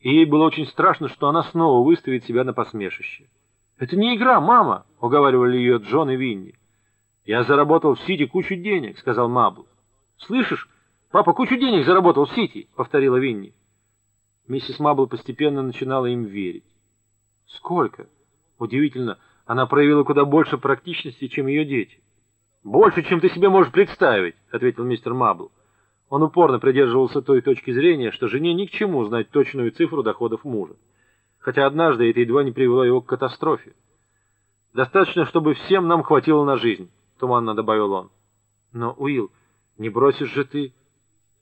и ей было очень страшно, что она снова выставит себя на посмешище. «Это не игра, мама!» — уговаривали ее Джон и Винни. «Я заработал в Сити кучу денег», — сказал Мабл. «Слышишь, папа кучу денег заработал в Сити», — повторила Винни. Миссис Мабл постепенно начинала им верить. «Сколько?» Удивительно, она проявила куда больше практичности, чем ее дети. «Больше, чем ты себе можешь представить», — ответил мистер Мабл. Он упорно придерживался той точки зрения, что жене ни к чему знать точную цифру доходов мужа. Хотя однажды это едва не привело его к катастрофе. «Достаточно, чтобы всем нам хватило на жизнь», — туманно добавил он. «Но, Уилл, не бросишь же ты...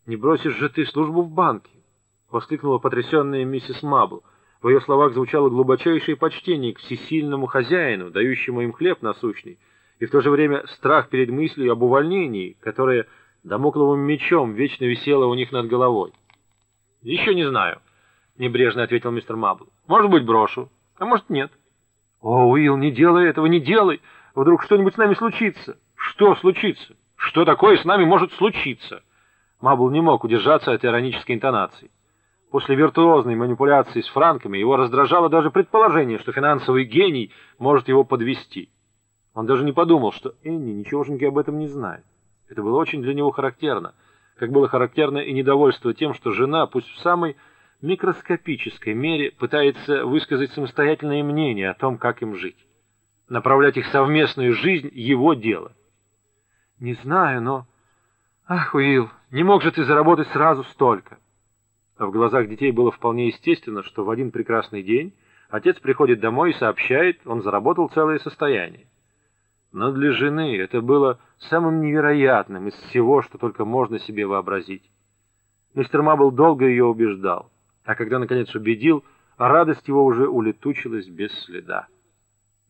не бросишь же ты службу в банке?» — воскликнула потрясенная миссис Мабл. В ее словах звучало глубочайшее почтение к всесильному хозяину, дающему им хлеб насущный, и в то же время страх перед мыслью об увольнении, которое домокловым мечом вечно висела у них над головой. «Еще не знаю», — небрежно ответил мистер Мабл. «Может быть, брошу, а может, нет». «О, Уилл, не делай этого, не делай! Вдруг что-нибудь с нами случится?» «Что случится? Что такое с нами может случиться?» Мабл не мог удержаться от иронической интонации. После виртуозной манипуляции с франками его раздражало даже предположение, что финансовый гений может его подвести. Он даже не подумал, что Энни ничегошеньки об этом не знает. Это было очень для него характерно, как было характерно и недовольство тем, что жена, пусть в самой микроскопической мере, пытается высказать самостоятельное мнение о том, как им жить. Направлять их совместную жизнь — его дело. «Не знаю, но...» «Ах, Уилл, не мог же ты заработать сразу столько!» А в глазах детей было вполне естественно, что в один прекрасный день отец приходит домой и сообщает, он заработал целое состояние. Но для жены это было самым невероятным из всего, что только можно себе вообразить. Мистер Мабл долго ее убеждал, а когда наконец убедил, радость его уже улетучилась без следа.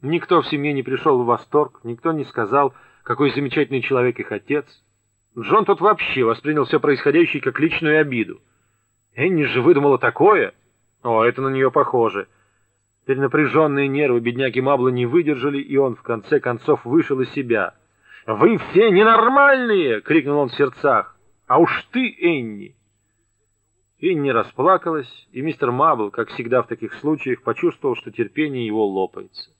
Никто в семье не пришел в восторг, никто не сказал, какой замечательный человек их отец. Джон тот вообще воспринял все происходящее как личную обиду. Энни же выдумала такое. О, это на нее похоже. Перенапряженные нервы бедняги Мабла не выдержали, и он в конце концов вышел из себя. «Вы все ненормальные!» — крикнул он в сердцах. «А уж ты, Энни!» Энни расплакалась, и мистер Мабл, как всегда в таких случаях, почувствовал, что терпение его лопается.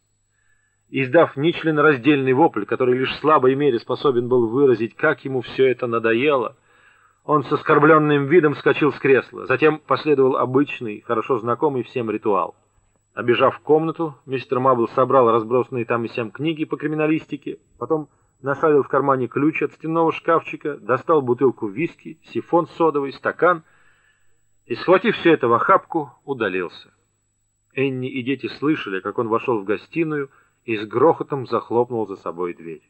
Издав нечленораздельный вопль, который лишь в слабой мере способен был выразить, как ему все это надоело, он с оскорбленным видом вскочил с кресла. Затем последовал обычный, хорошо знакомый всем ритуал. Обежав комнату, мистер Мабл собрал разбросанные там и сям книги по криминалистике, потом нашарил в кармане ключ от стенного шкафчика, достал бутылку виски, сифон содовый, стакан и, схватив все это в охапку, удалился. Энни и дети слышали, как он вошел в гостиную и с грохотом захлопнул за собой дверь.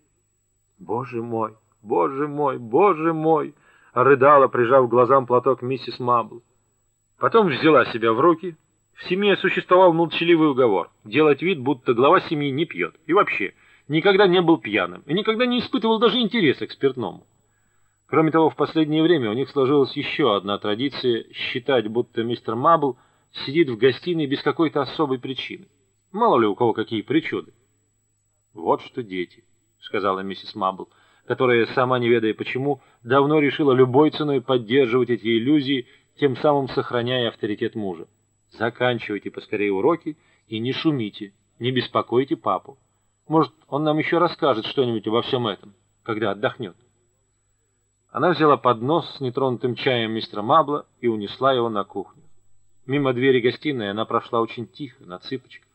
«Боже мой! Боже мой! Боже мой!» — рыдала, прижав к глазам платок миссис Мабл. Потом взяла себя в руки — в семье существовал молчаливый уговор — делать вид, будто глава семьи не пьет. И вообще, никогда не был пьяным и никогда не испытывал даже интереса к спиртному. Кроме того, в последнее время у них сложилась еще одна традиция считать, будто мистер Мабл сидит в гостиной без какой-то особой причины. Мало ли у кого какие причуды. «Вот что дети», — сказала миссис Мабл, которая, сама не ведая почему, давно решила любой ценой поддерживать эти иллюзии, тем самым сохраняя авторитет мужа. Заканчивайте поскорее уроки и не шумите, не беспокойте папу. Может, он нам еще расскажет что-нибудь обо всем этом, когда отдохнет. Она взяла поднос с нетронутым чаем мистера Мабла и унесла его на кухню. Мимо двери гостиной она прошла очень тихо, на цыпочках.